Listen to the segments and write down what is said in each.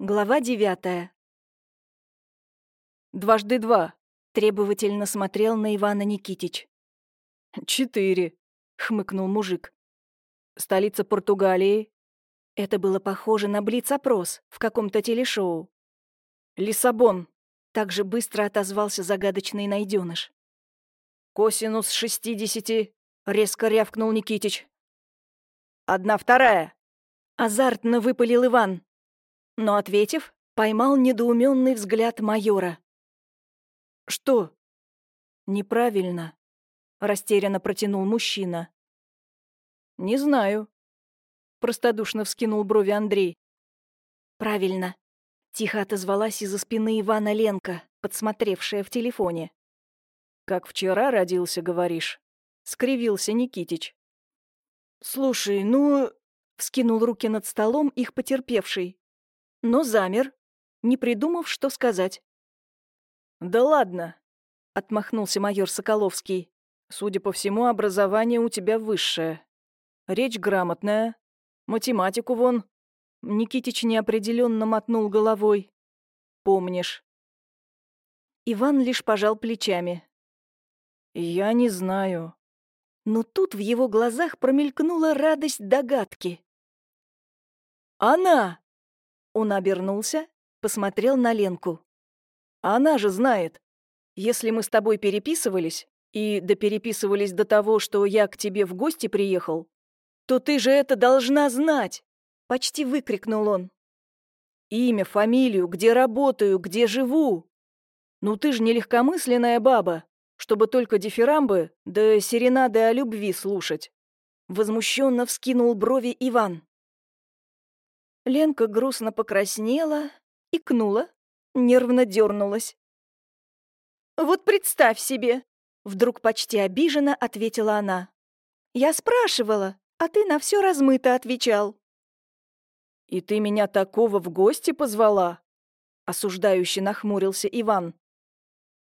Глава девятая. «Дважды два». Требовательно смотрел на Ивана Никитич. «Четыре», — хмыкнул мужик. «Столица Португалии». Это было похоже на блиц-опрос в каком-то телешоу. «Лиссабон», — также быстро отозвался загадочный найденыш. «Косинус шестидесяти», — резко рявкнул Никитич. «Одна вторая». Азартно выпалил Иван но, ответив, поймал недоуменный взгляд майора. «Что?» «Неправильно», — растерянно протянул мужчина. «Не знаю», — простодушно вскинул брови Андрей. «Правильно», — тихо отозвалась из-за спины Ивана Ленка, подсмотревшая в телефоне. «Как вчера родился, говоришь?» — скривился Никитич. «Слушай, ну...» — вскинул руки над столом их потерпевший но замер, не придумав, что сказать. «Да ладно», — отмахнулся майор Соколовский. «Судя по всему, образование у тебя высшее. Речь грамотная, математику вон». Никитич неопределенно мотнул головой. «Помнишь». Иван лишь пожал плечами. «Я не знаю». Но тут в его глазах промелькнула радость догадки. «Она!» Он обернулся, посмотрел на Ленку. «Она же знает. Если мы с тобой переписывались, и допереписывались до того, что я к тебе в гости приехал, то ты же это должна знать!» Почти выкрикнул он. «Имя, фамилию, где работаю, где живу. Ну ты же не легкомысленная баба, чтобы только дифирамбы да серенады о любви слушать!» Возмущенно вскинул брови Иван. Ленка грустно покраснела, икнула, нервно дернулась. «Вот представь себе!» — вдруг почти обиженно ответила она. «Я спрашивала, а ты на все размыто отвечал». «И ты меня такого в гости позвала?» — осуждающе нахмурился Иван.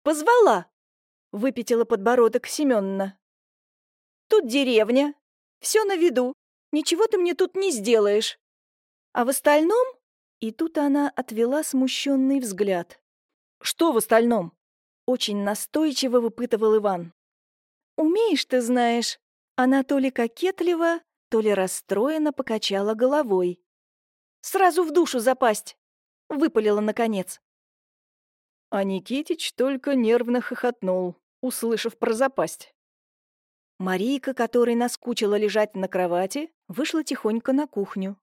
«Позвала!» — выпятила подбородок Семённа. «Тут деревня, все на виду, ничего ты мне тут не сделаешь. А в остальном...» И тут она отвела смущенный взгляд. «Что в остальном?» Очень настойчиво выпытывал Иван. «Умеешь ты, знаешь...» Она то ли кокетливо, то ли расстроенно покачала головой. «Сразу в душу запасть!» — выпалила наконец. А Никитич только нервно хохотнул, услышав про запасть. Марийка, которой наскучила лежать на кровати, вышла тихонько на кухню.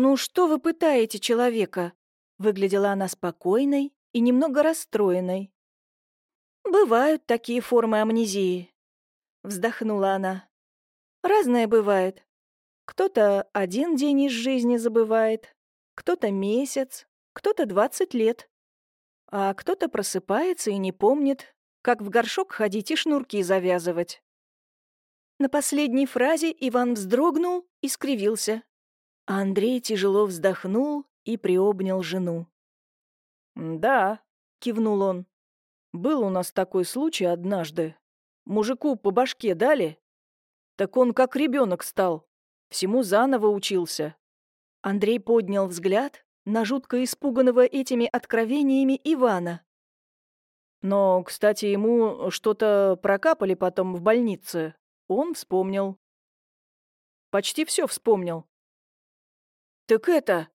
«Ну что вы пытаете человека?» Выглядела она спокойной и немного расстроенной. «Бывают такие формы амнезии», — вздохнула она. «Разное бывает. Кто-то один день из жизни забывает, кто-то месяц, кто-то двадцать лет. А кто-то просыпается и не помнит, как в горшок ходить и шнурки завязывать». На последней фразе Иван вздрогнул и скривился. А Андрей тяжело вздохнул и приобнял жену. «Да», — кивнул он. «Был у нас такой случай однажды. Мужику по башке дали. Так он как ребенок стал. Всему заново учился». Андрей поднял взгляд на жутко испуганного этими откровениями Ивана. Но, кстати, ему что-то прокапали потом в больнице. Он вспомнил. Почти все вспомнил. «Так это...»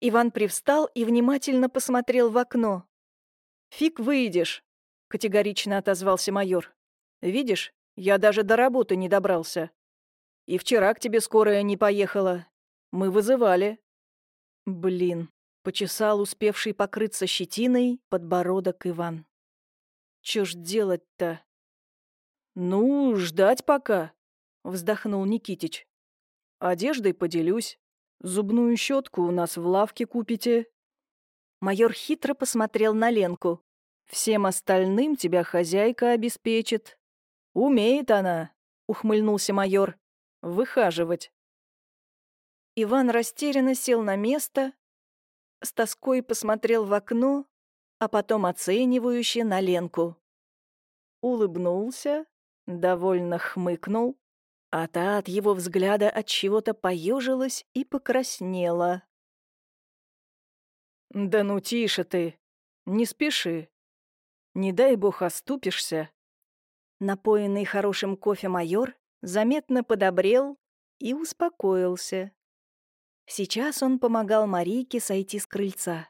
Иван привстал и внимательно посмотрел в окно. «Фиг выйдешь», — категорично отозвался майор. «Видишь, я даже до работы не добрался. И вчера к тебе скорая не поехала. Мы вызывали». «Блин», — почесал успевший покрыться щетиной подбородок Иван. «Чё ж делать-то?» «Ну, ждать пока», — вздохнул Никитич. «Одеждой поделюсь. Зубную щетку у нас в лавке купите». Майор хитро посмотрел на Ленку. «Всем остальным тебя хозяйка обеспечит». «Умеет она», — ухмыльнулся майор, — «выхаживать». Иван растерянно сел на место, с тоской посмотрел в окно, а потом оценивающе на Ленку. Улыбнулся, довольно хмыкнул, а та от его взгляда от чего-то поежилась и покраснела. Да ну тише ты, не спеши. Не дай бог оступишься. Напоенный хорошим кофе майор заметно подобрел и успокоился. Сейчас он помогал Марийке сойти с крыльца.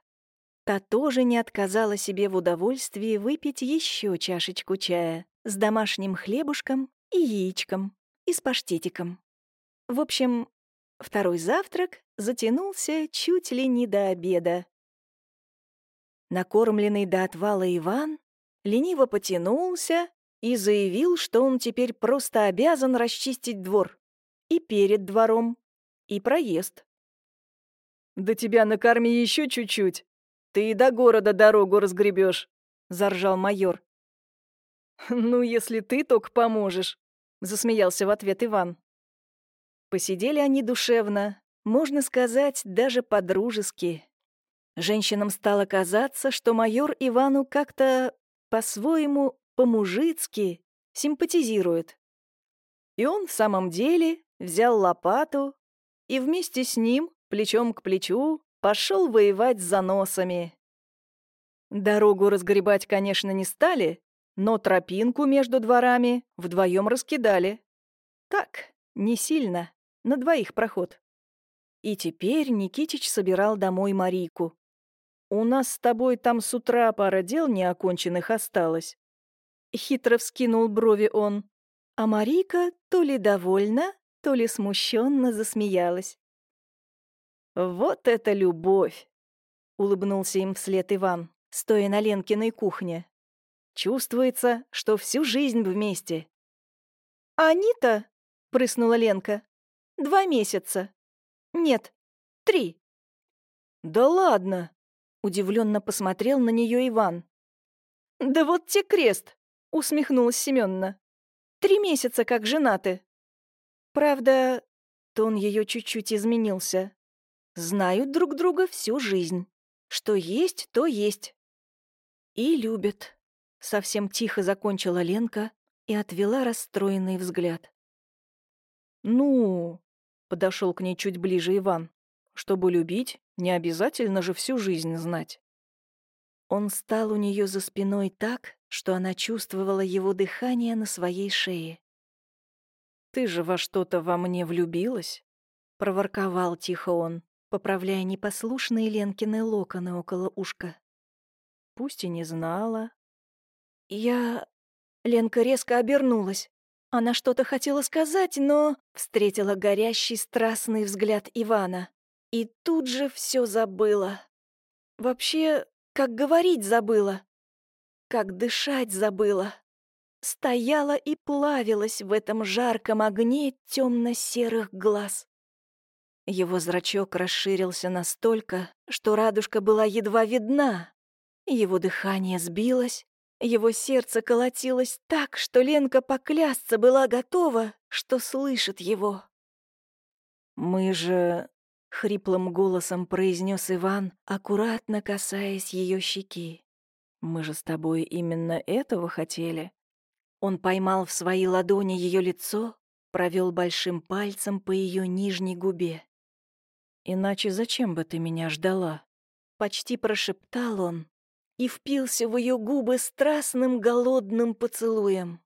Та тоже не отказала себе в удовольствии выпить еще чашечку чая с домашним хлебушком и яичком, и с паштетиком. В общем, второй завтрак затянулся чуть ли не до обеда. Накормленный до отвала Иван лениво потянулся и заявил, что он теперь просто обязан расчистить двор. И перед двором, и проезд. «Да тебя накорми еще чуть-чуть. Ты и до города дорогу разгребешь», — заржал майор. «Ну, если ты только поможешь», — засмеялся в ответ Иван. Посидели они душевно, можно сказать, даже по-дружески. Женщинам стало казаться, что майор Ивану как-то по-своему по-мужицки симпатизирует. И он в самом деле взял лопату и вместе с ним, плечом к плечу, пошел воевать с заносами. Дорогу разгребать, конечно, не стали, но тропинку между дворами вдвоем раскидали. Так, не сильно, на двоих проход. И теперь Никитич собирал домой Марийку. «У нас с тобой там с утра пара дел неоконченных осталось». Хитро вскинул брови он. А Марийка то ли довольна, то ли смущенно засмеялась. «Вот это любовь!» — улыбнулся им вслед Иван, стоя на Ленкиной кухне. «Чувствуется, что всю жизнь вместе». «А они-то?» — прыснула Ленка. «Два месяца. Нет, три». «Да ладно!» — удивленно посмотрел на нее Иван. «Да вот те крест!» — усмехнулась Семенна. «Три месяца как женаты». Правда, тон ее чуть-чуть изменился. Знают друг друга всю жизнь. Что есть, то есть. И любят. Совсем тихо закончила Ленка и отвела расстроенный взгляд. «Ну...» — подошел к ней чуть ближе Иван. «Чтобы любить, не обязательно же всю жизнь знать». Он стал у нее за спиной так, что она чувствовала его дыхание на своей шее. «Ты же во что-то во мне влюбилась?» — проворковал тихо он поправляя непослушные Ленкины локоны около ушка. Пусть и не знала. Я... Ленка резко обернулась. Она что-то хотела сказать, но встретила горящий страстный взгляд Ивана. И тут же все забыла. Вообще, как говорить забыла. Как дышать забыла. Стояла и плавилась в этом жарком огне темно-серых глаз. Его зрачок расширился настолько, что радужка была едва видна. Его дыхание сбилось, его сердце колотилось так, что Ленка поклясться была готова, что слышит его. «Мы же...» — хриплым голосом произнес Иван, аккуратно касаясь ее щеки. «Мы же с тобой именно этого хотели». Он поймал в свои ладони ее лицо, провел большим пальцем по ее нижней губе. Иначе зачем бы ты меня ждала?» Почти прошептал он и впился в ее губы страстным голодным поцелуем.